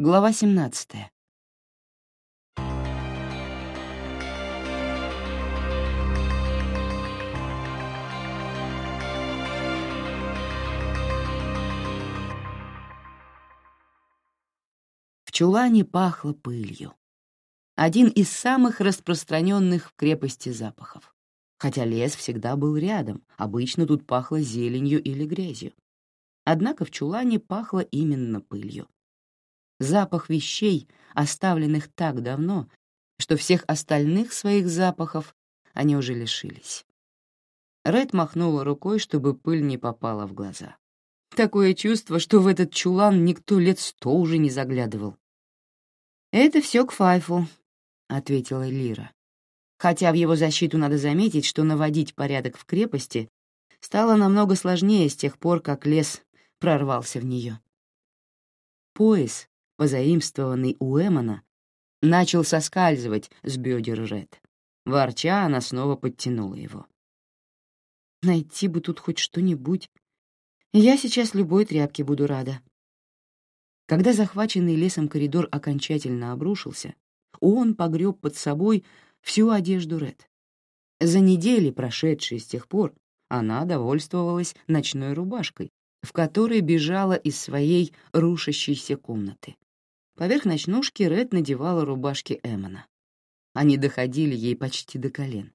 Глава 17. В чулане пахло пылью. Один из самых распространенных в крепости запахов. Хотя лес всегда был рядом, обычно тут пахло зеленью или грязью. Однако в чулане пахло именно пылью запах вещей, оставленных так давно, что всех остальных своих запахов они уже лишились. Ред махнула рукой, чтобы пыль не попала в глаза. Такое чувство, что в этот чулан никто лет сто уже не заглядывал. «Это все к Файфу», — ответила Лира. Хотя в его защиту надо заметить, что наводить порядок в крепости стало намного сложнее с тех пор, как лес прорвался в нее. Пояс, позаимствованный у Эмона, начал соскальзывать с бедер Ред. Ворча, она снова подтянула его. «Найти бы тут хоть что-нибудь. Я сейчас любой тряпке буду рада». Когда захваченный лесом коридор окончательно обрушился, он погреб под собой всю одежду Ред. За недели, прошедшие с тех пор, она довольствовалась ночной рубашкой, в которой бежала из своей рушащейся комнаты. Поверх ночнушки Ред надевала рубашки Эммона. Они доходили ей почти до колен.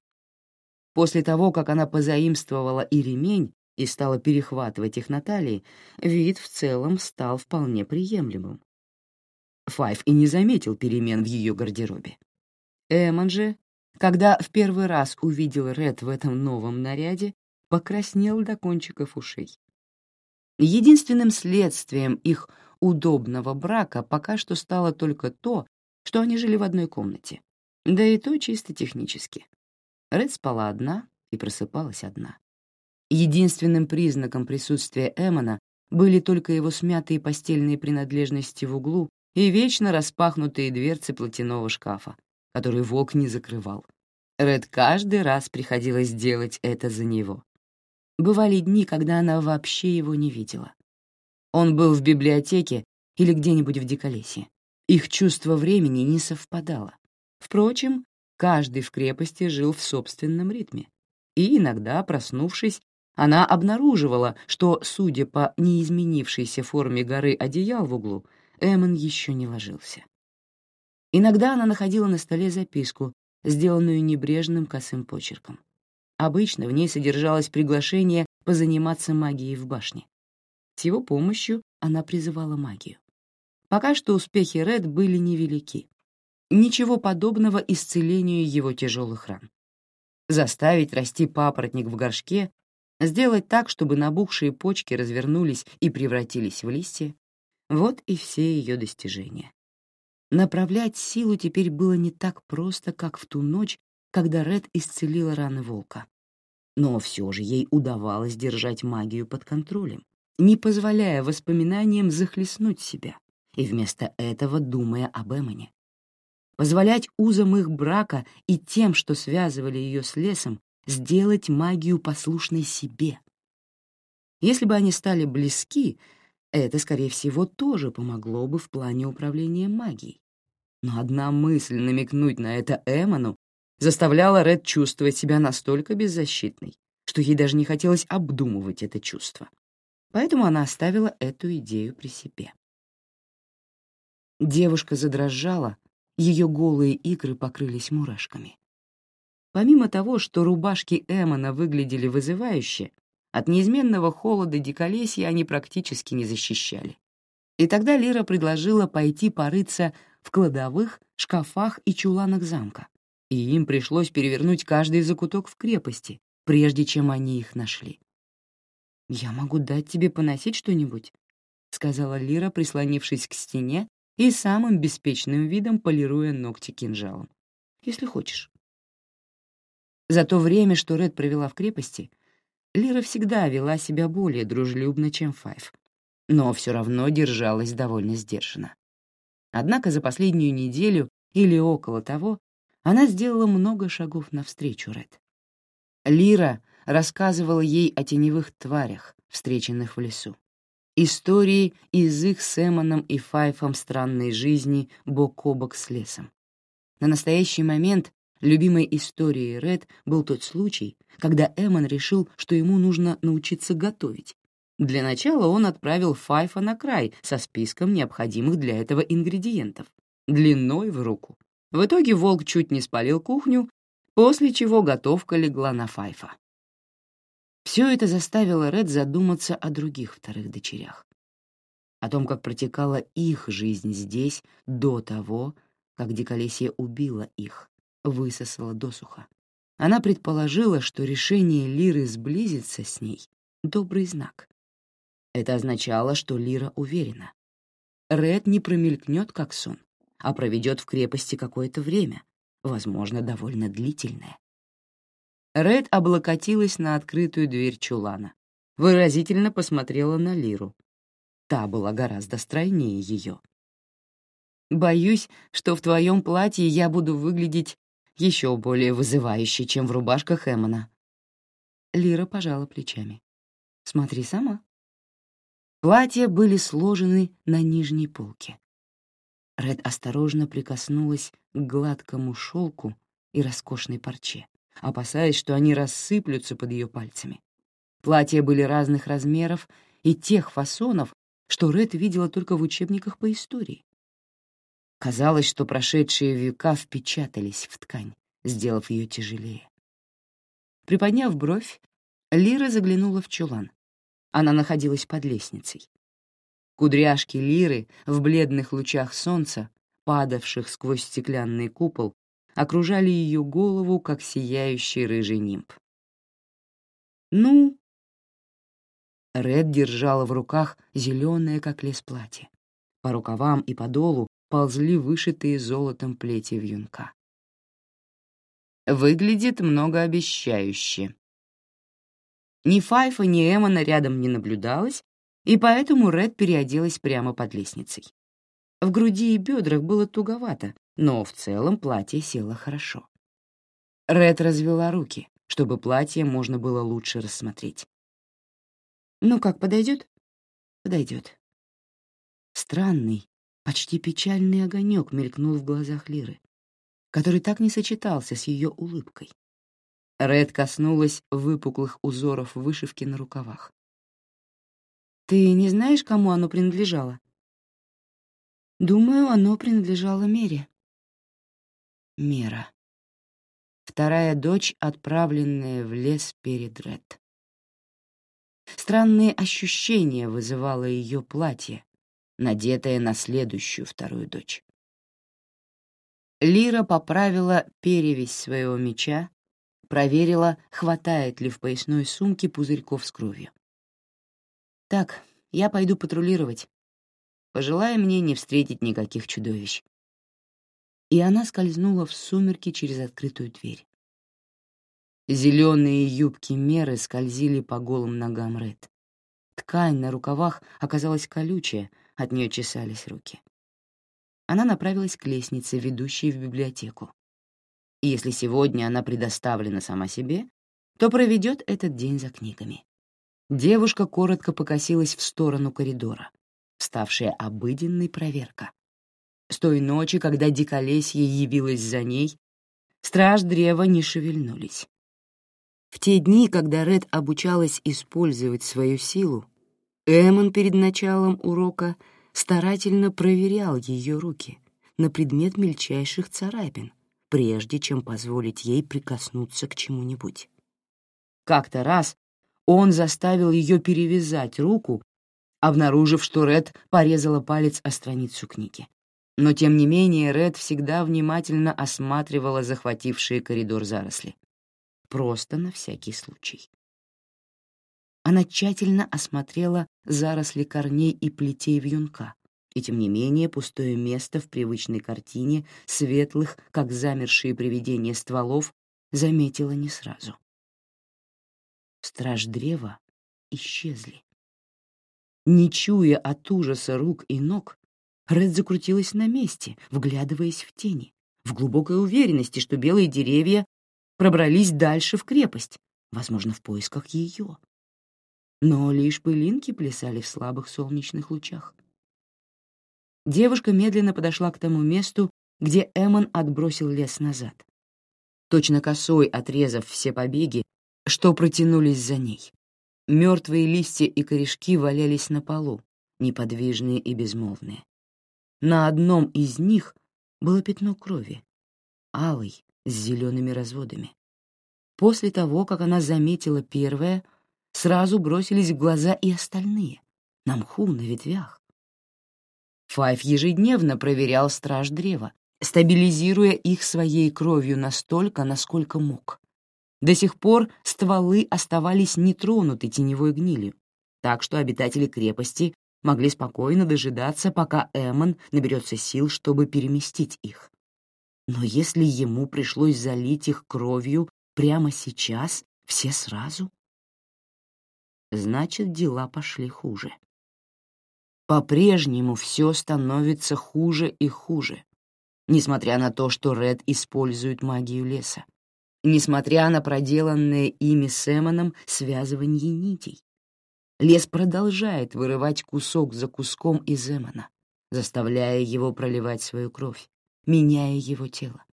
После того, как она позаимствовала и ремень и стала перехватывать их на талии, вид в целом стал вполне приемлемым. Файв и не заметил перемен в ее гардеробе. Эммон же, когда в первый раз увидел Ред в этом новом наряде, покраснел до кончиков ушей. Единственным следствием их удобного брака пока что стало только то, что они жили в одной комнате. Да и то чисто технически. Ред спала одна и просыпалась одна. Единственным признаком присутствия Эмона были только его смятые постельные принадлежности в углу и вечно распахнутые дверцы платяного шкафа, который волк не закрывал. Ред каждый раз приходилось делать это за него. Бывали дни, когда она вообще его не видела. Он был в библиотеке или где-нибудь в Диколесье. Их чувство времени не совпадало. Впрочем, каждый в крепости жил в собственном ритме. И иногда, проснувшись, она обнаруживала, что, судя по неизменившейся форме горы одеял в углу, Эммон еще не ложился. Иногда она находила на столе записку, сделанную небрежным косым почерком. Обычно в ней содержалось приглашение позаниматься магией в башне. С его помощью она призывала магию. Пока что успехи Ред были невелики. Ничего подобного исцелению его тяжелых ран. Заставить расти папоротник в горшке, сделать так, чтобы набухшие почки развернулись и превратились в листья — вот и все ее достижения. Направлять силу теперь было не так просто, как в ту ночь, когда Ред исцелила раны волка. Но все же ей удавалось держать магию под контролем не позволяя воспоминаниям захлестнуть себя, и вместо этого думая об Эмоне. Позволять узам их брака и тем, что связывали ее с лесом, сделать магию послушной себе. Если бы они стали близки, это, скорее всего, тоже помогло бы в плане управления магией. Но одна мысль намекнуть на это Эмону заставляла Ред чувствовать себя настолько беззащитной, что ей даже не хотелось обдумывать это чувство поэтому она оставила эту идею при себе. Девушка задрожала, ее голые икры покрылись мурашками. Помимо того, что рубашки Эмона выглядели вызывающе, от неизменного холода диколесья они практически не защищали. И тогда Лира предложила пойти порыться в кладовых, шкафах и чуланах замка, и им пришлось перевернуть каждый закуток в крепости, прежде чем они их нашли. «Я могу дать тебе поносить что-нибудь», — сказала Лира, прислонившись к стене и самым беспечным видом полируя ногти кинжалом. «Если хочешь». За то время, что Ред провела в крепости, Лира всегда вела себя более дружелюбно, чем Файв, но все равно держалась довольно сдержанно. Однако за последнюю неделю или около того она сделала много шагов навстречу Ред. Лира рассказывала ей о теневых тварях, встреченных в лесу. Истории из их с Эмоном и Файфом странной жизни бок о бок с лесом. На настоящий момент любимой историей Ред был тот случай, когда Эмон решил, что ему нужно научиться готовить. Для начала он отправил Файфа на край со списком необходимых для этого ингредиентов, длиной в руку. В итоге волк чуть не спалил кухню, после чего готовка легла на Файфа. Все это заставило Ред задуматься о других вторых дочерях, о том, как протекала их жизнь здесь до того, как Диколесье убила их, высосала досуха. Она предположила, что решение Лиры сблизиться с ней — добрый знак. Это означало, что Лира уверена. Ред не промелькнет, как сон, а проведет в крепости какое-то время, возможно, довольно длительное. Ред облокотилась на открытую дверь чулана, выразительно посмотрела на Лиру. Та была гораздо стройнее ее. «Боюсь, что в твоем платье я буду выглядеть еще более вызывающе, чем в рубашках Эммона». Лира пожала плечами. «Смотри сама». Платья были сложены на нижней полке. Ред осторожно прикоснулась к гладкому шелку и роскошной парче опасаясь, что они рассыплются под ее пальцами. Платья были разных размеров и тех фасонов, что Ред видела только в учебниках по истории. Казалось, что прошедшие века впечатались в ткань, сделав ее тяжелее. Приподняв бровь, Лира заглянула в чулан. Она находилась под лестницей. Кудряшки Лиры в бледных лучах солнца, падавших сквозь стеклянный купол, окружали ее голову, как сияющий рыжий нимб. «Ну?» Ред держала в руках зеленое, как лес, платье. По рукавам и по долу ползли вышитые золотом плети вьюнка. Выглядит многообещающе. Ни Файфа, ни Эмона рядом не наблюдалось, и поэтому Ред переоделась прямо под лестницей. В груди и бедрах было туговато, но в целом платье село хорошо. Ред развела руки, чтобы платье можно было лучше рассмотреть. «Ну как, подойдет?» «Подойдет». Странный, почти печальный огонек мелькнул в глазах Лиры, который так не сочетался с ее улыбкой. Ред коснулась выпуклых узоров вышивки на рукавах. «Ты не знаешь, кому оно принадлежало?» «Думаю, оно принадлежало Мере», Мера. Вторая дочь, отправленная в лес перед Ред. Странные ощущения вызывало ее платье, надетое на следующую вторую дочь. Лира поправила перевязь своего меча, проверила, хватает ли в поясной сумке пузырьков с кровью. «Так, я пойду патрулировать. Пожелай мне не встретить никаких чудовищ и она скользнула в сумерки через открытую дверь. Зеленые юбки Меры скользили по голым ногам Ред. Ткань на рукавах оказалась колючая, от нее чесались руки. Она направилась к лестнице, ведущей в библиотеку. И если сегодня она предоставлена сама себе, то проведет этот день за книгами. Девушка коротко покосилась в сторону коридора, ставшая обыденной проверка. С той ночи, когда диколесье явилось за ней, страж древа не шевельнулись. В те дни, когда Ред обучалась использовать свою силу, Эмон перед началом урока старательно проверял ее руки на предмет мельчайших царапин, прежде чем позволить ей прикоснуться к чему-нибудь. Как-то раз он заставил ее перевязать руку, обнаружив, что Ред порезала палец о страницу книги. Но, тем не менее, Ред всегда внимательно осматривала захватившие коридор заросли. Просто на всякий случай. Она тщательно осмотрела заросли корней и плетей вьюнка, и, тем не менее, пустое место в привычной картине светлых, как замершие привидения стволов, заметила не сразу. Страж древа исчезли. Не чуя от ужаса рук и ног, Ред закрутилась на месте, вглядываясь в тени, в глубокой уверенности, что белые деревья пробрались дальше в крепость, возможно, в поисках ее. но лишь пылинки плясали в слабых солнечных лучах. Девушка медленно подошла к тому месту, где Эмон отбросил лес назад, точно косой отрезав все побеги, что протянулись за ней. Мертвые листья и корешки валялись на полу, неподвижные и безмолвные. На одном из них было пятно крови, алый, с зелеными разводами. После того, как она заметила первое, сразу бросились в глаза и остальные, на мху, на ветвях. Файв ежедневно проверял страж древа, стабилизируя их своей кровью настолько, насколько мог. До сих пор стволы оставались нетронуты теневой гнилью, так что обитатели крепости могли спокойно дожидаться, пока Эмон наберется сил, чтобы переместить их. Но если ему пришлось залить их кровью прямо сейчас, все сразу, значит, дела пошли хуже. По-прежнему все становится хуже и хуже, несмотря на то, что Ред использует магию леса, несмотря на проделанное ими с Эмоном связывание нитей. Лес продолжает вырывать кусок за куском из Эмона, заставляя его проливать свою кровь, меняя его тело.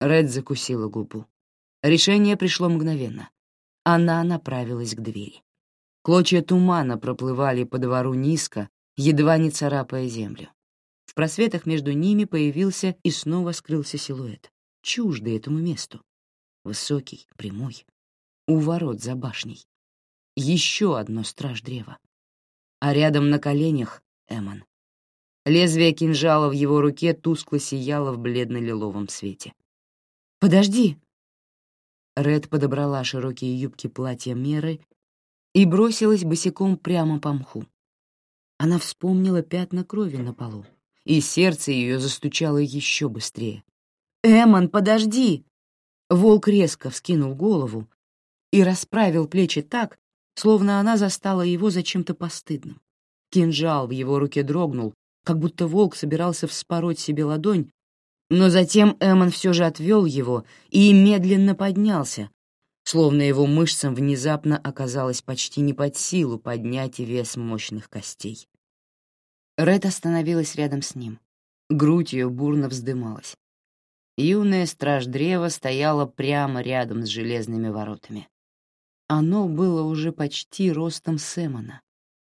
Ред закусила губу. Решение пришло мгновенно. Она направилась к двери. Клочья тумана проплывали по двору низко, едва не царапая землю. В просветах между ними появился и снова скрылся силуэт, чуждый этому месту. Высокий, прямой, у ворот за башней. Еще одно страж древа. А рядом на коленях — Эмон. Лезвие кинжала в его руке тускло сияло в бледно-лиловом свете. «Подожди!» Ред подобрала широкие юбки платья Меры и бросилась босиком прямо по мху. Она вспомнила пятна крови на полу, и сердце ее застучало еще быстрее. «Эмон, подожди!» Волк резко вскинул голову и расправил плечи так, словно она застала его за чем-то постыдным. Кинжал в его руке дрогнул, как будто волк собирался вспороть себе ладонь, но затем Эмон все же отвел его и медленно поднялся, словно его мышцам внезапно оказалось почти не под силу поднять вес мощных костей. Ред остановилась рядом с ним. Грудь ее бурно вздымалась. Юная страж древа стояла прямо рядом с железными воротами. Оно было уже почти ростом Сэмона.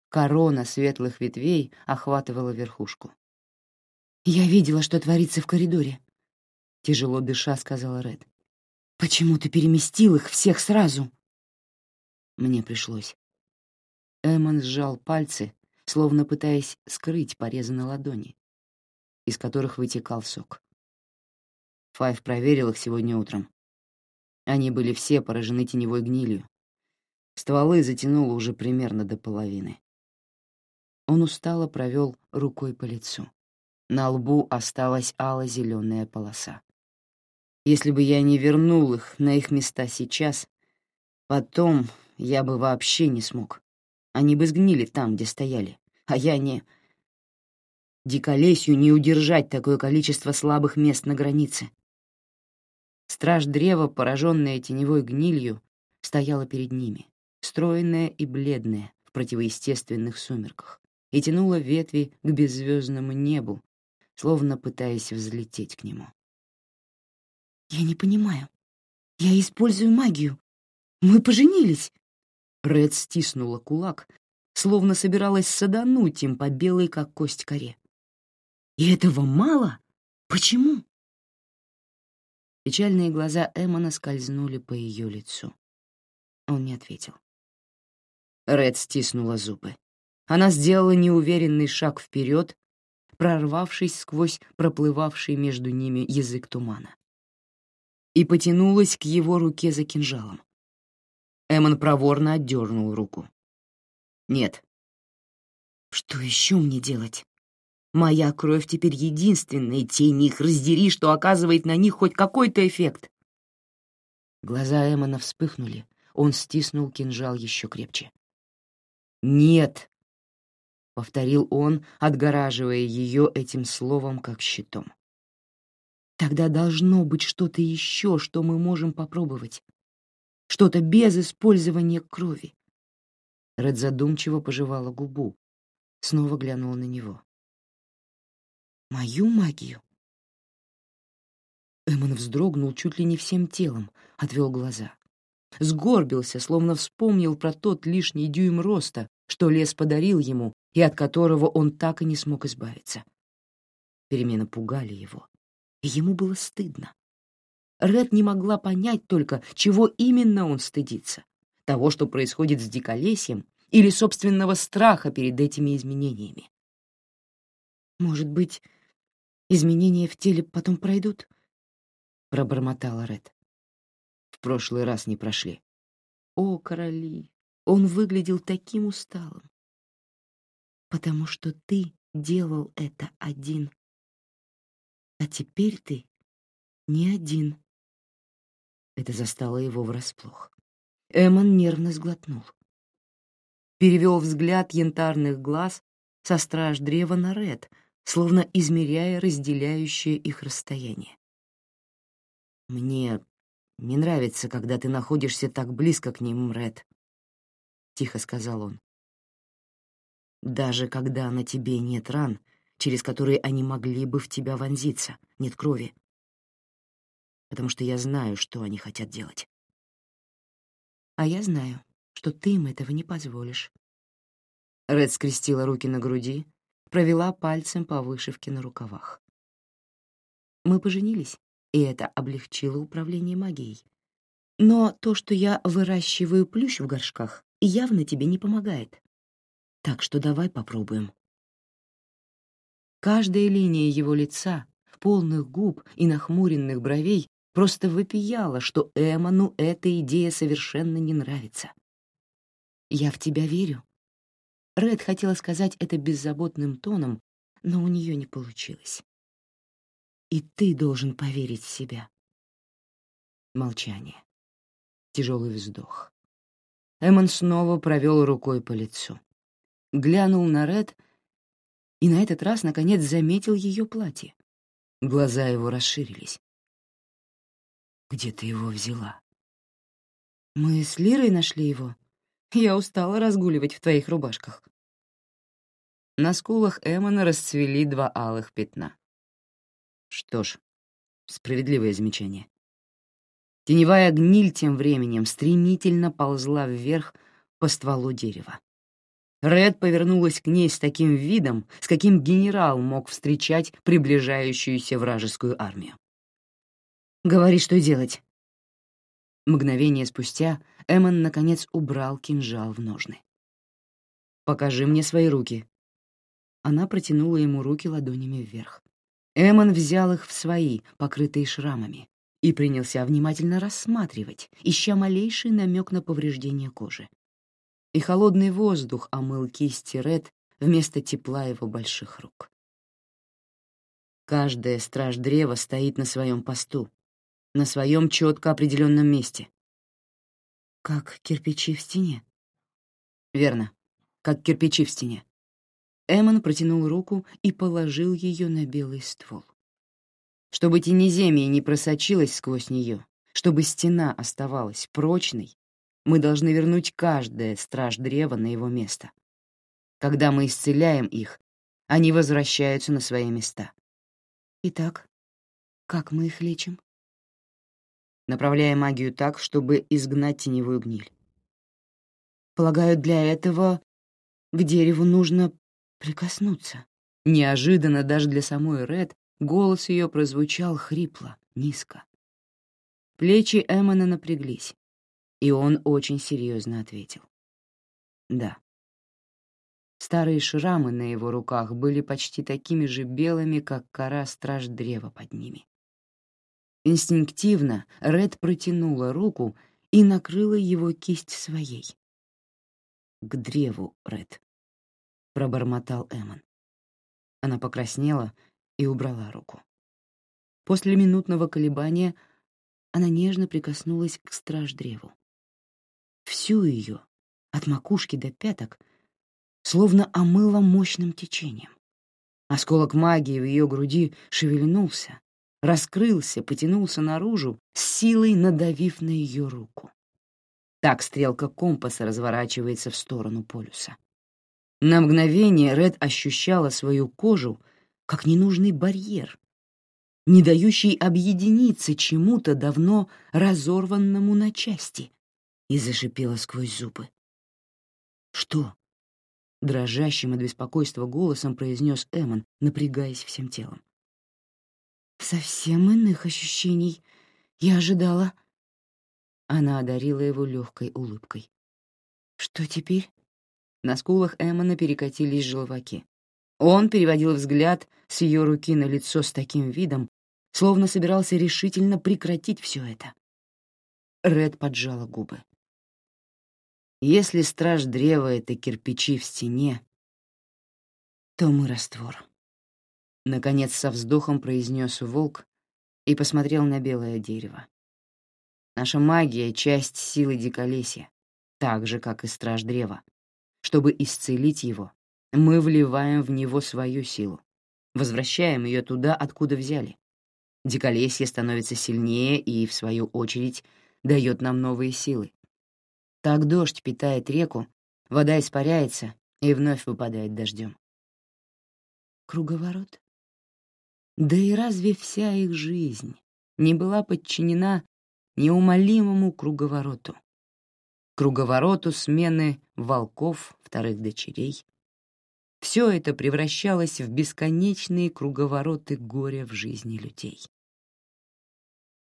Корона светлых ветвей охватывала верхушку. «Я видела, что творится в коридоре», — тяжело дыша сказала Ред. Почему ты переместил их всех сразу? Мне пришлось. Эмон сжал пальцы, словно пытаясь скрыть порезы на ладони, из которых вытекал сок. Файв проверил их сегодня утром. Они были все поражены теневой гнилью. Стволы затянуло уже примерно до половины. Он устало провел рукой по лицу. На лбу осталась ало-зеленая полоса. Если бы я не вернул их на их места сейчас, потом я бы вообще не смог. Они бы сгнили там, где стояли, а я не... Диколесью не удержать такое количество слабых мест на границе. Страж древа, пораженная теневой гнилью, стояла перед ними, стройная и бледная в противоестественных сумерках, и тянула ветви к беззвездному небу, словно пытаясь взлететь к нему. «Я не понимаю. Я использую магию. Мы поженились!» Ред стиснула кулак, словно собиралась садануть им по белой, как кость коре. «И этого мало? Почему?» Печальные глаза Эммона скользнули по ее лицу. Он не ответил. Ред стиснула зубы. Она сделала неуверенный шаг вперед, прорвавшись сквозь проплывавший между ними язык тумана и потянулась к его руке за кинжалом. Эмон проворно отдернул руку. «Нет». «Что еще мне делать? Моя кровь теперь единственная, тень их раздери, что оказывает на них хоть какой-то эффект». Глаза Эмона вспыхнули, он стиснул кинжал еще крепче. «Нет», — повторил он, отгораживая ее этим словом как щитом. Тогда должно быть что-то еще, что мы можем попробовать. Что-то без использования крови. Ред задумчиво пожевала губу, снова глянула на него. «Мою магию?» Эммон вздрогнул чуть ли не всем телом, отвел глаза. Сгорбился, словно вспомнил про тот лишний дюйм роста, что лес подарил ему и от которого он так и не смог избавиться. Перемены пугали его, и ему было стыдно. Ред не могла понять только, чего именно он стыдится — того, что происходит с диколесьем, или собственного страха перед этими изменениями. «Может быть, изменения в теле потом пройдут?» — пробормотала Ред. «В прошлый раз не прошли». «О, короли!» Он выглядел таким усталым. «Потому что ты делал это один. А теперь ты не один». Это застало его врасплох. Эмон нервно сглотнул. Перевел взгляд янтарных глаз со страж древа на Ред, словно измеряя разделяющее их расстояние. «Мне не нравится, когда ты находишься так близко к ним, Ред», — тихо сказал он. «Даже когда на тебе нет ран, через которые они могли бы в тебя вонзиться, нет крови потому что я знаю, что они хотят делать. А я знаю, что ты им этого не позволишь. Ред скрестила руки на груди, провела пальцем по вышивке на рукавах. Мы поженились, и это облегчило управление магией. Но то, что я выращиваю плющ в горшках, явно тебе не помогает. Так что давай попробуем. Каждая линия его лица, полных губ и нахмуренных бровей просто вопияла, что Эмону эта идея совершенно не нравится. «Я в тебя верю». Ред хотела сказать это беззаботным тоном, но у нее не получилось. «И ты должен поверить в себя». Молчание. Тяжелый вздох. Эмон снова провел рукой по лицу. Глянул на Ред и на этот раз, наконец, заметил ее платье. Глаза его расширились. Где ты его взяла? Мы с Лирой нашли его. Я устала разгуливать в твоих рубашках. На скулах Эммона расцвели два алых пятна. Что ж, справедливое замечание. Теневая гниль тем временем стремительно ползла вверх по стволу дерева. Ред повернулась к ней с таким видом, с каким генерал мог встречать приближающуюся вражескую армию. Говори, что делать». Мгновение спустя Эммон наконец убрал кинжал в ножны. «Покажи мне свои руки». Она протянула ему руки ладонями вверх. Эммон взял их в свои, покрытые шрамами, и принялся внимательно рассматривать, ища малейший намек на повреждение кожи. И холодный воздух омыл кисти Ред вместо тепла его больших рук. Каждая страж древа стоит на своем посту, на своем четко определенном месте. Как кирпичи в стене. Верно, как кирпичи в стене. Эмон протянул руку и положил ее на белый ствол. Чтобы тенеземье не просочилось сквозь нее, чтобы стена оставалась прочной, мы должны вернуть каждое страж древа на его место. Когда мы исцеляем их, они возвращаются на свои места. Итак, как мы их лечим? Направляя магию так, чтобы изгнать теневую гниль. Полагаю, для этого к дереву нужно прикоснуться. Неожиданно даже для самой Ред голос ее прозвучал хрипло, низко. Плечи Эммона напряглись, и он очень серьезно ответил. «Да». Старые шрамы на его руках были почти такими же белыми, как кора страж древа под ними. Инстинктивно Ред протянула руку и накрыла его кисть своей. «К древу, Ред», — пробормотал Эмон. Она покраснела и убрала руку. После минутного колебания она нежно прикоснулась к страж-древу. Всю ее, от макушки до пяток, словно омыло мощным течением. Осколок магии в ее груди шевельнулся, раскрылся, потянулся наружу, с силой надавив на ее руку. Так стрелка компаса разворачивается в сторону полюса. На мгновение Ред ощущала свою кожу как ненужный барьер, не дающий объединиться чему-то давно разорванному на части, и зашипела сквозь зубы. «Что?» — дрожащим от беспокойства голосом произнес Эмон, напрягаясь всем телом. «Совсем иных ощущений я ожидала». Она одарила его легкой улыбкой. «Что теперь?» На скулах Эммона перекатились желваки. Он переводил взгляд с ее руки на лицо с таким видом, словно собирался решительно прекратить все это. Ред поджала губы. Если страж древа — это кирпичи в стене, то мы раствор. Наконец со вздохом произнес волк и посмотрел на белое дерево. Наша магия — часть силы диколесья, так же, как и страж древа. Чтобы исцелить его, мы вливаем в него свою силу, возвращаем ее туда, откуда взяли. Диколесье становится сильнее и, в свою очередь, дает нам новые силы. Так дождь питает реку, вода испаряется и вновь выпадает дождем. Круговорот? Да и разве вся их жизнь не была подчинена неумолимому круговороту? Круговороту смены волков, вторых дочерей. Все это превращалось в бесконечные круговороты горя в жизни людей.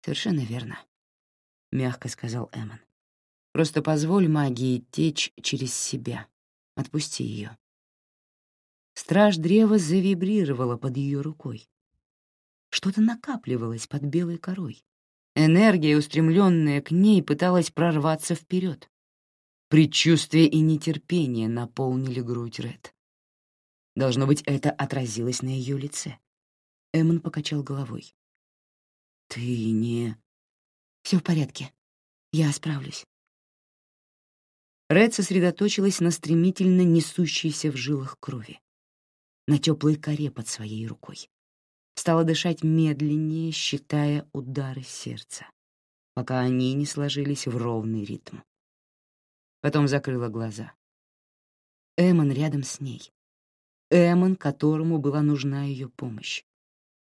«Совершенно верно», — мягко сказал Эммон. «Просто позволь магии течь через себя. Отпусти ее». Страж древа завибрировала под ее рукой. Что-то накапливалось под белой корой. Энергия, устремленная к ней, пыталась прорваться вперед. Предчувствие и нетерпение наполнили грудь Ред. Должно быть, это отразилось на ее лице. Эммон покачал головой. «Ты не...» «Все в порядке. Я справлюсь». Ред сосредоточилась на стремительно несущейся в жилах крови, на теплой коре под своей рукой. Стала дышать медленнее, считая удары сердца, пока они не сложились в ровный ритм. Потом закрыла глаза. Эмон рядом с ней. Эмон, которому была нужна ее помощь.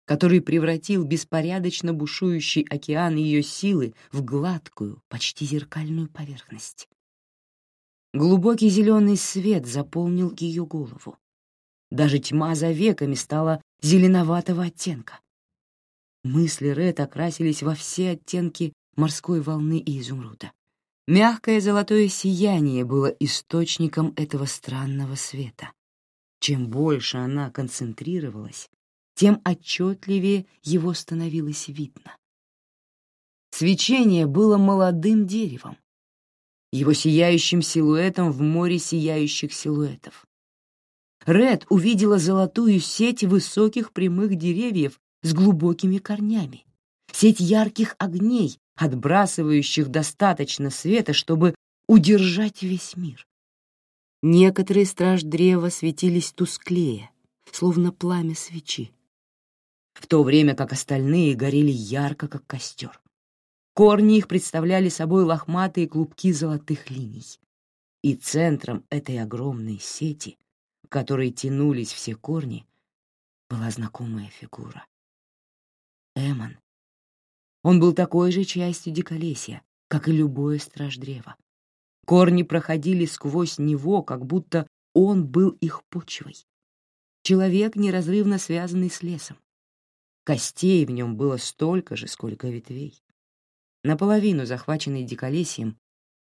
Который превратил беспорядочно бушующий океан ее силы в гладкую, почти зеркальную поверхность. Глубокий зеленый свет заполнил ее голову. Даже тьма за веками стала зеленоватого оттенка. Мысли Ред окрасились во все оттенки морской волны и изумруда. Мягкое золотое сияние было источником этого странного света. Чем больше она концентрировалась, тем отчетливее его становилось видно. Свечение было молодым деревом, его сияющим силуэтом в море сияющих силуэтов. Ред увидела золотую сеть высоких прямых деревьев с глубокими корнями, сеть ярких огней, отбрасывающих достаточно света, чтобы удержать весь мир. Некоторые страж древа светились тусклее, словно пламя свечи, в то время как остальные горели ярко, как костер. Корни их представляли собой лохматые клубки золотых линий. И центром этой огромной сети, к которой тянулись все корни, была знакомая фигура. Эмон, он был такой же частью диколесья, как и любое страж древа. Корни проходили сквозь него, как будто он был их почвой. Человек, неразрывно связанный с лесом. Костей в нем было столько же, сколько ветвей. Наполовину захваченный диколесьем,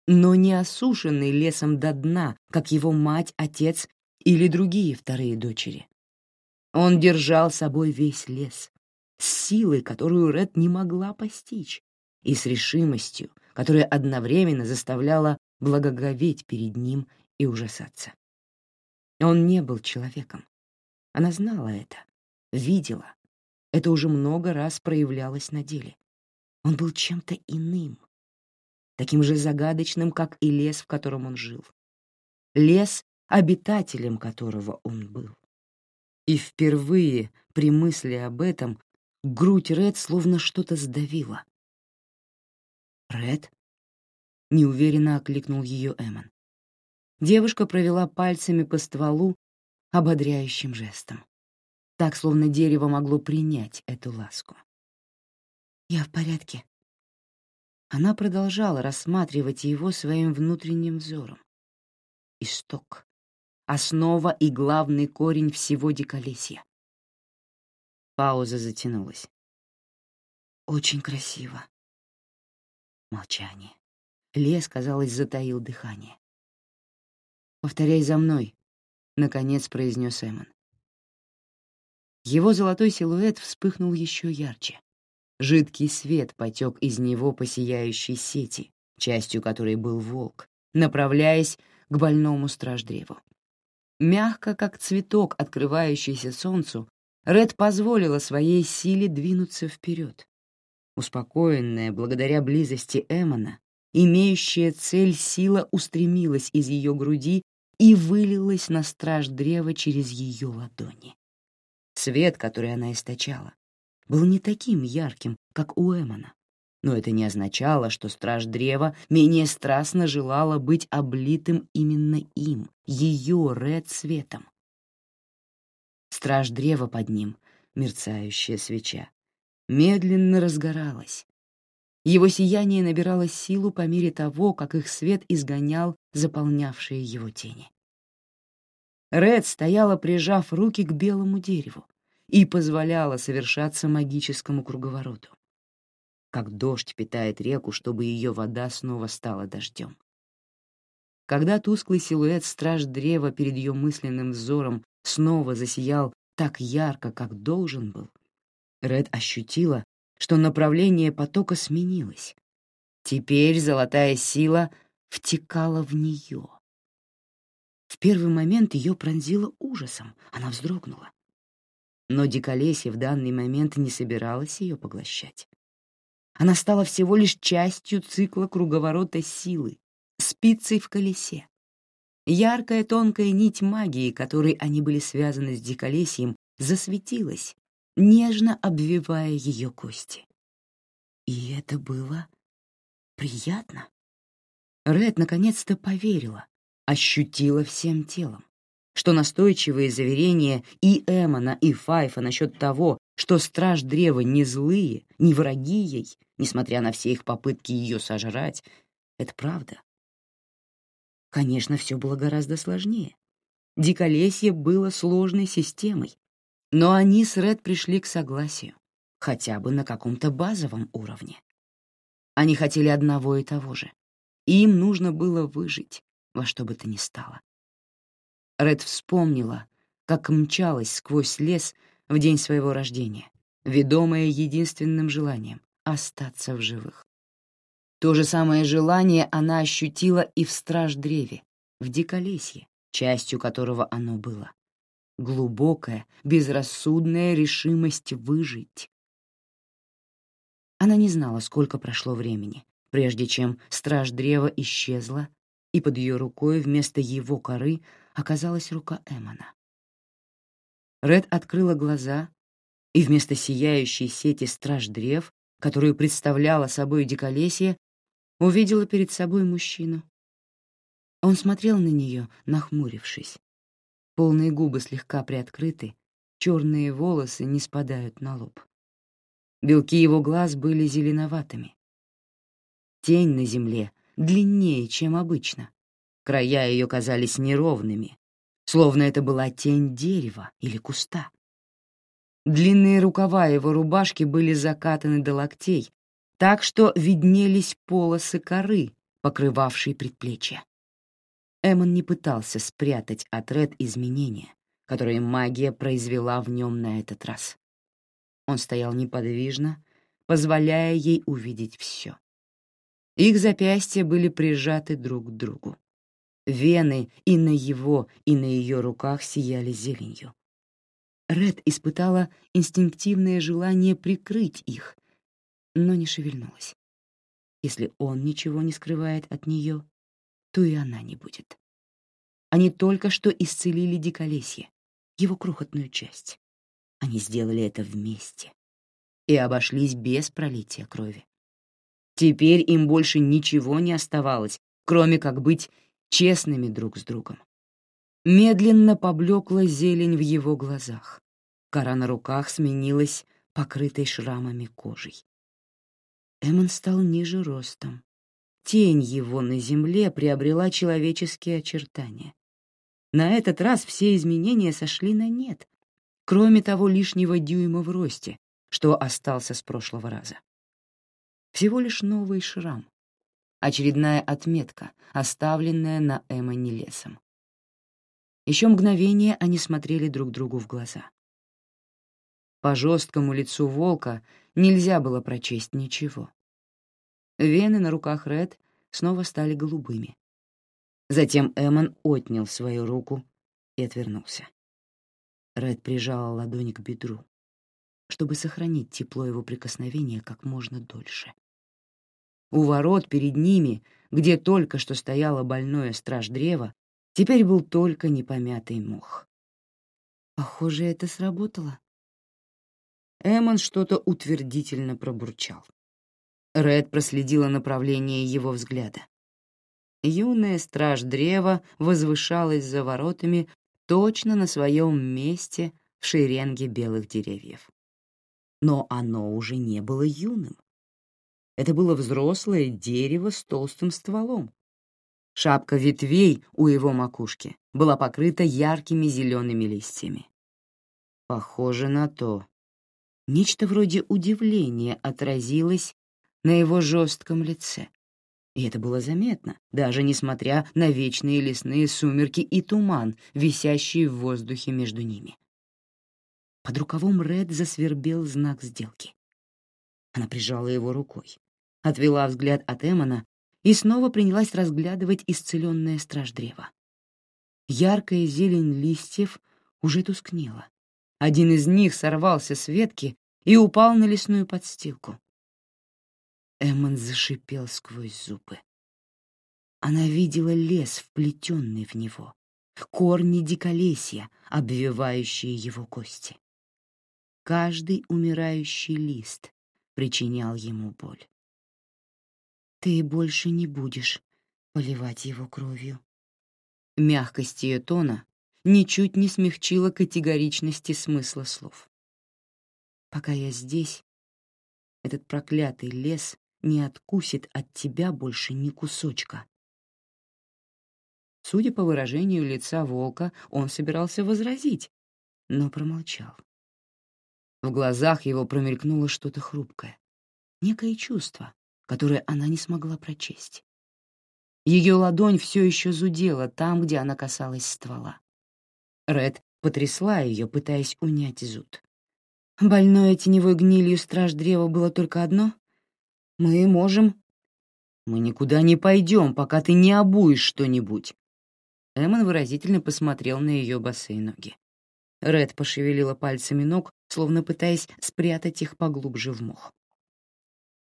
но не осушенный лесом до дна, как его мать, отец или другие вторые дочери. Он держал собой весь лес, с силой, которую Ред не могла постичь, и с решимостью, которая одновременно заставляла благоговеть перед ним и ужасаться. Он не был человеком. Она знала это, видела. Это уже много раз проявлялось на деле. Он был чем-то иным, таким же загадочным, как и лес, в котором он жил. Лес, обитателем которого он был. И впервые при мысли об этом Грудь Ред словно что-то сдавило. «Ред?» — неуверенно окликнул ее Эмон. Девушка провела пальцами по стволу ободряющим жестом, так, словно дерево могло принять эту ласку. «Я в порядке». Она продолжала рассматривать его своим внутренним взором. Исток, основа и главный корень всего диколесья. Пауза затянулась. «Очень красиво». Молчание. Лес, казалось, затаил дыхание. «Повторяй за мной», — наконец произнес Эмон. Его золотой силуэт вспыхнул еще ярче. Жидкий свет потек из него по сияющей сети, частью которой был волк, направляясь к больному страждреву. Мягко, как цветок, открывающийся солнцу, Ред позволила своей силе двинуться вперед. Успокоенная благодаря близости Эмона, имеющая цель сила устремилась из ее груди и вылилась на страж древа через ее ладони. Свет, который она источала, был не таким ярким, как у Эмона, но это не означало, что страж древа менее страстно желала быть облитым именно им, ее ред светом. Страж древа под ним, мерцающая свеча, медленно разгоралась. Его сияние набирало силу по мере того, как их свет изгонял заполнявшие его тени. Ред стояла, прижав руки к белому дереву, и позволяла совершаться магическому круговороту. Как дождь питает реку, чтобы ее вода снова стала дождем. Когда тусклый силуэт страж древа перед ее мысленным взором снова засиял так ярко, как должен был, Ред ощутила, что направление потока сменилось. Теперь золотая сила втекала в нее. В первый момент ее пронзило ужасом, она вздрогнула. Но Диколесье в данный момент не собиралась ее поглощать. Она стала всего лишь частью цикла круговорота силы, спицей в колесе. Яркая тонкая нить магии, которой они были связаны с Диколесьем, засветилась, нежно обвивая ее кости. И это было приятно. Ред наконец-то поверила, ощутила всем телом, что настойчивые заверения и Эмона, и Файфа насчет того, что страж древа не злые, не враги ей, несмотря на все их попытки ее сожрать, это правда. Конечно, все было гораздо сложнее. Диколесье было сложной системой, но они с Ред пришли к согласию, хотя бы на каком-то базовом уровне. Они хотели одного и того же. Им нужно было выжить во что бы то ни стало. Ред вспомнила, как мчалась сквозь лес в день своего рождения, ведомая единственным желанием — остаться в живых. То же самое желание она ощутила и в страж-древе, в диколесье, частью которого оно было глубокая, безрассудная решимость выжить. Она не знала, сколько прошло времени, прежде чем страж древа исчезла, и под ее рукой вместо его коры оказалась рука Эмона. Ред открыла глаза, и вместо сияющей сети страж древ, которую представляла собой диколесье, увидела перед собой мужчину. Он смотрел на нее, нахмурившись. Полные губы слегка приоткрыты, черные волосы не спадают на лоб. Белки его глаз были зеленоватыми. Тень на земле длиннее, чем обычно. Края ее казались неровными, словно это была тень дерева или куста. Длинные рукава его рубашки были закатаны до локтей, так что виднелись полосы коры, покрывавшие предплечья. Эмон не пытался спрятать от Ред изменения, которые магия произвела в нем на этот раз. Он стоял неподвижно, позволяя ей увидеть все. Их запястья были прижаты друг к другу. Вены и на его, и на ее руках сияли зеленью. Ред испытала инстинктивное желание прикрыть их, но не шевельнулась. Если он ничего не скрывает от нее, то и она не будет. Они только что исцелили диколесье, его крохотную часть. Они сделали это вместе и обошлись без пролития крови. Теперь им больше ничего не оставалось, кроме как быть честными друг с другом. Медленно поблекла зелень в его глазах. Кора на руках сменилась покрытой шрамами кожей. Эммон стал ниже ростом. Тень его на земле приобрела человеческие очертания. На этот раз все изменения сошли на нет, кроме того лишнего дюйма в росте, что остался с прошлого раза. Всего лишь новый шрам, очередная отметка, оставленная на Эммоне лесом. Еще мгновение они смотрели друг другу в глаза. По жесткому лицу волка нельзя было прочесть ничего. Вены на руках Ред снова стали голубыми. Затем Эммон отнял свою руку и отвернулся. Ред прижала ладонь к бедру, чтобы сохранить тепло его прикосновения как можно дольше. У ворот перед ними, где только что стояло больное страж древа, теперь был только непомятый мох. Похоже, это сработало. Эммон что-то утвердительно пробурчал. Ред проследила направление его взгляда. Юная страж древа возвышалась за воротами точно на своем месте в шеренге белых деревьев. Но оно уже не было юным. Это было взрослое дерево с толстым стволом. Шапка ветвей у его макушки была покрыта яркими зелеными листьями. Похоже на то. Нечто вроде удивления отразилось на его жестком лице. И это было заметно, даже несмотря на вечные лесные сумерки и туман, висящий в воздухе между ними. Под рукавом Ред засвербел знак сделки. Она прижала его рукой отвела взгляд от Эмона и снова принялась разглядывать исцеленное страждрево. Яркая зелень листьев уже тускнела. Один из них сорвался с ветки и упал на лесную подстилку. Эммон зашипел сквозь зубы. Она видела лес, вплетенный в него, корни диколесья, обвивающие его кости. Каждый умирающий лист причинял ему боль. Ты больше не будешь поливать его кровью. Мягкость ее тона ничуть не смягчила категоричности смысла слов. Пока я здесь, этот проклятый лес не откусит от тебя больше ни кусочка. Судя по выражению лица волка, он собирался возразить, но промолчал. В глазах его промелькнуло что-то хрупкое, некое чувство, которое она не смогла прочесть. Ее ладонь все еще зудела там, где она касалась ствола. Ред потрясла ее, пытаясь унять зуд. Больное теневой гнилью страж древа было только одно. Мы можем... Мы никуда не пойдем, пока ты не обуешь что-нибудь. Эммон выразительно посмотрел на ее босые ноги. Ред пошевелила пальцами ног, словно пытаясь спрятать их поглубже в мох.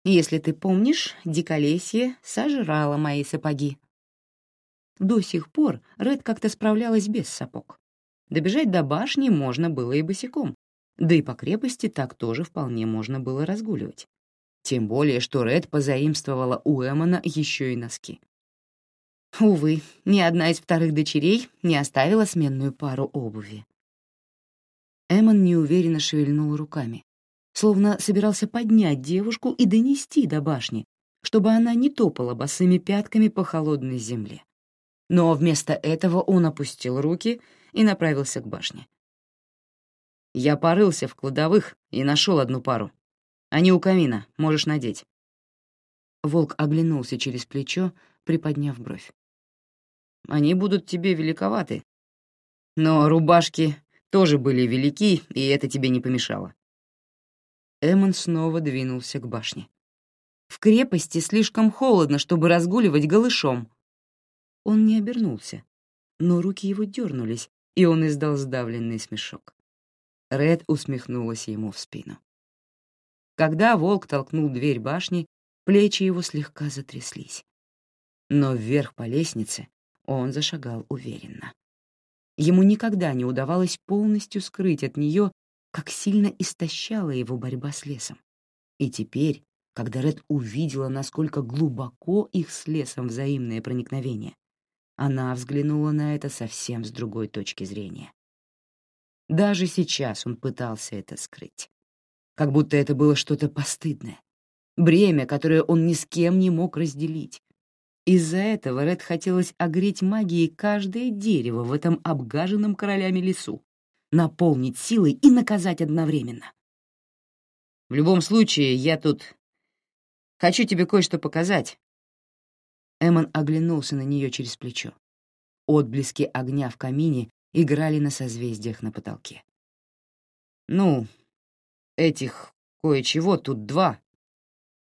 Если ты помнишь, диколесье сожрало мои сапоги. До сих пор Ред как-то справлялась без сапог. Добежать до башни можно было и босиком, да и по крепости так тоже вполне можно было разгуливать. Тем более, что Ред позаимствовала у Эмона еще и носки. Увы, ни одна из вторых дочерей не оставила сменную пару обуви. Эмон неуверенно шевельнул руками, словно собирался поднять девушку и донести до башни, чтобы она не топала босыми пятками по холодной земле. Но вместо этого он опустил руки и направился к башне. «Я порылся в кладовых и нашел одну пару. Они у камина, можешь надеть». Волк оглянулся через плечо, приподняв бровь. «Они будут тебе великоваты. Но рубашки тоже были велики, и это тебе не помешало. Эммон снова двинулся к башне. «В крепости слишком холодно, чтобы разгуливать голышом». Он не обернулся, но руки его дернулись, и он издал сдавленный смешок. Ред усмехнулась ему в спину. Когда волк толкнул дверь башни, плечи его слегка затряслись. Но вверх по лестнице он зашагал уверенно. Ему никогда не удавалось полностью скрыть от нее как сильно истощала его борьба с лесом. И теперь, когда Ред увидела, насколько глубоко их с лесом взаимное проникновение, она взглянула на это совсем с другой точки зрения. Даже сейчас он пытался это скрыть. Как будто это было что-то постыдное. Бремя, которое он ни с кем не мог разделить. Из-за этого Ред хотелось огреть магией каждое дерево в этом обгаженном королями лесу, наполнить силой и наказать одновременно. «В любом случае, я тут хочу тебе кое-что показать». Эмон оглянулся на нее через плечо. Отблески огня в камине играли на созвездиях на потолке. «Ну, этих кое-чего тут два».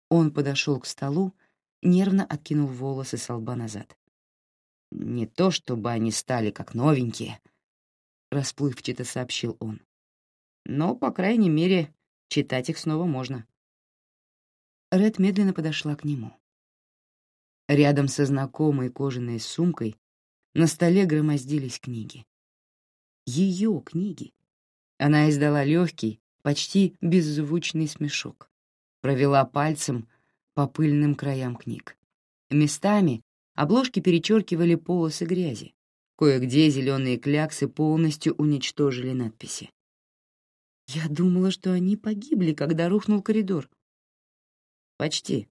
Он подошел к столу, нервно откинул волосы с лба назад. «Не то чтобы они стали как новенькие», — расплывчато сообщил он. «Но, по крайней мере, читать их снова можно». Ред медленно подошла к нему. Рядом со знакомой кожаной сумкой на столе громоздились книги. Ее книги. Она издала легкий, почти беззвучный смешок. Провела пальцем по пыльным краям книг. Местами обложки перечеркивали полосы грязи. Кое-где зеленые кляксы полностью уничтожили надписи. Я думала, что они погибли, когда рухнул коридор. Почти.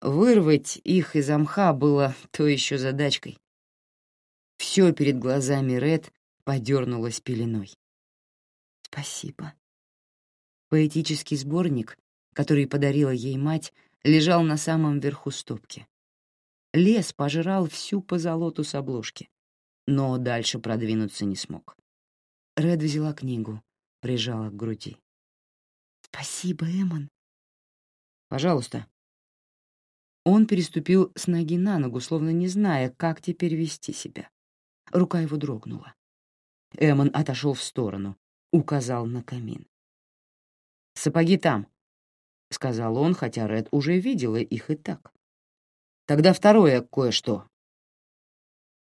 Вырвать их из мха было то еще задачкой. Все перед глазами Ред подернулось пеленой. Спасибо. Поэтический сборник, который подарила ей мать, лежал на самом верху стопки. Лес пожирал всю позолоту с обложки, но дальше продвинуться не смог. Ред взяла книгу, прижала к груди. «Спасибо, Эмон». «Пожалуйста». Он переступил с ноги на ногу, словно не зная, как теперь вести себя. Рука его дрогнула. Эмон отошел в сторону, указал на камин. «Сапоги там», — сказал он, хотя Ред уже видела их и так. «Тогда второе кое-что».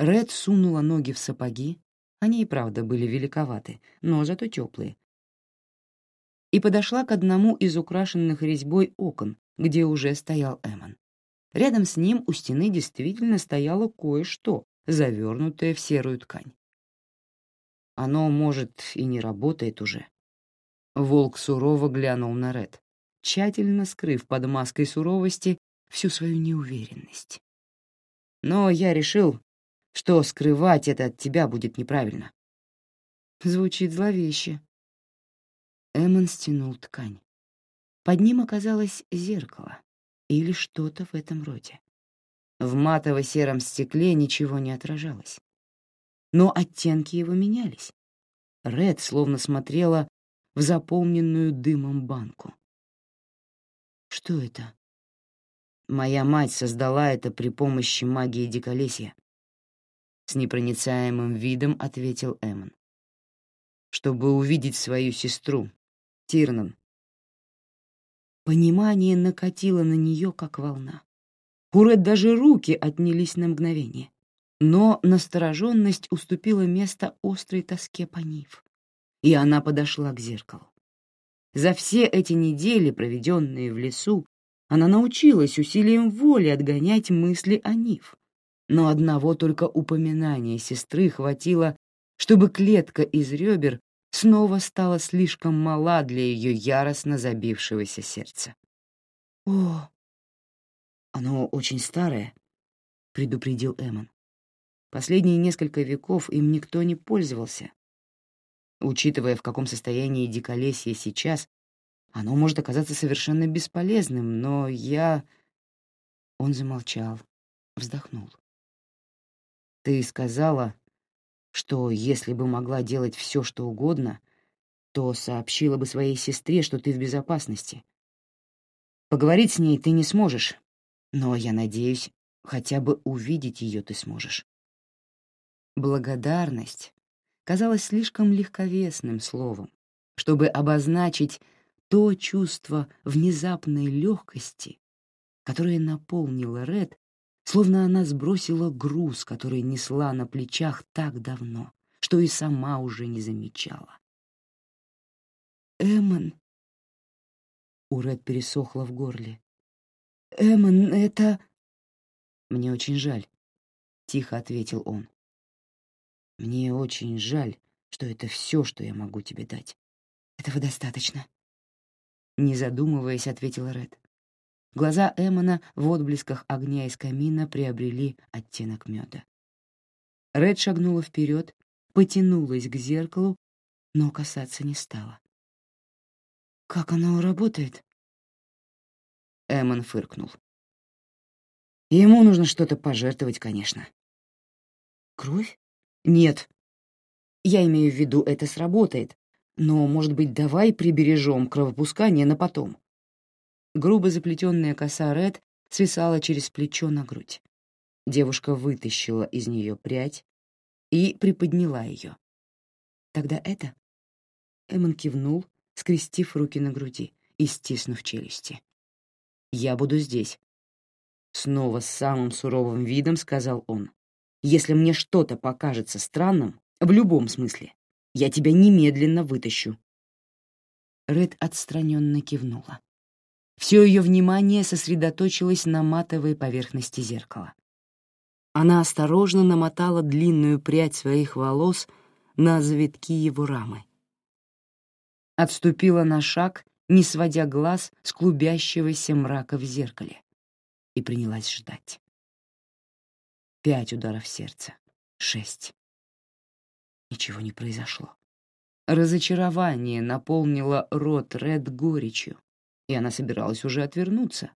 Ред сунула ноги в сапоги, они и правда были великоваты, но зато теплые, и подошла к одному из украшенных резьбой окон, где уже стоял Эмон. Рядом с ним у стены действительно стояло кое-что, завернутое в серую ткань. Оно, может, и не работает уже. Волк сурово глянул на Ред тщательно скрыв под маской суровости всю свою неуверенность. Но я решил, что скрывать это от тебя будет неправильно. Звучит зловеще. Эммон стянул ткань. Под ним оказалось зеркало или что-то в этом роде. В матово-сером стекле ничего не отражалось. Но оттенки его менялись. Ред словно смотрела в заполненную дымом банку. Что это? Моя мать создала это при помощи магии диколесья. С непроницаемым видом ответил Эмон. Чтобы увидеть свою сестру, Тирнан. Понимание накатило на нее, как волна. У даже руки отнялись на мгновение. Но настороженность уступила место острой тоске по Нив, и она подошла к зеркалу. За все эти недели, проведенные в лесу, она научилась усилием воли отгонять мысли о Нив. Но одного только упоминания сестры хватило, чтобы клетка из ребер снова стала слишком мала для ее яростно забившегося сердца. «О, оно очень старое», — предупредил Эмон. Последние несколько веков им никто не пользовался, Учитывая, в каком состоянии диколесье сейчас, оно может оказаться совершенно бесполезным, но я...» Он замолчал, вздохнул. «Ты сказала, что если бы могла делать все, что угодно, то сообщила бы своей сестре, что ты в безопасности. Поговорить с ней ты не сможешь, но, я надеюсь, хотя бы увидеть ее ты сможешь. Благодарность казалось слишком легковесным словом, чтобы обозначить то чувство внезапной легкости, которое наполнило Ред, словно она сбросила груз, который несла на плечах так давно, что и сама уже не замечала. «Эммон», У Ред пересохло в горле. «Эммон, это...» «Мне очень жаль», — тихо ответил он. «Мне очень жаль, что это все, что я могу тебе дать». «Этого достаточно», — не задумываясь, ответила Ред. Глаза Эммона в отблесках огня из камина приобрели оттенок меда. Ред шагнула вперед, потянулась к зеркалу, но касаться не стала. «Как оно работает?» Эммон фыркнул. «Ему нужно что-то пожертвовать, конечно». «Кровь?» «Нет. Я имею в виду, это сработает. Но, может быть, давай прибережем кровопускание на потом». Грубо заплетенная коса Ред свисала через плечо на грудь. Девушка вытащила из нее прядь и приподняла ее. «Тогда это?» Эммон кивнул, скрестив руки на груди и стиснув челюсти. «Я буду здесь». Снова с самым суровым видом сказал он. «Если мне что-то покажется странным, в любом смысле, я тебя немедленно вытащу». Ред отстраненно кивнула. Все ее внимание сосредоточилось на матовой поверхности зеркала. Она осторожно намотала длинную прядь своих волос на завитки его рамы. Отступила на шаг, не сводя глаз с клубящегося мрака в зеркале, и принялась ждать. Пять ударов сердца. Шесть. Ничего не произошло. Разочарование наполнило рот Ред горечью, и она собиралась уже отвернуться,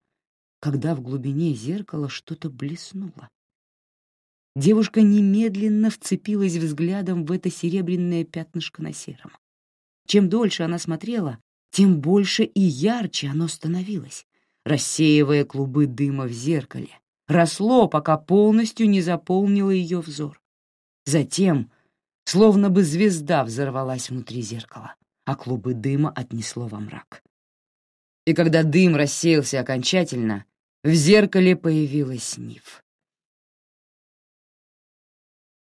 когда в глубине зеркала что-то блеснуло. Девушка немедленно вцепилась взглядом в это серебряное пятнышко на сером. Чем дольше она смотрела, тем больше и ярче оно становилось, рассеивая клубы дыма в зеркале. Росло, пока полностью не заполнило ее взор. Затем, словно бы звезда взорвалась внутри зеркала, а клубы дыма отнесло во мрак. И когда дым рассеялся окончательно, в зеркале появилась Нив.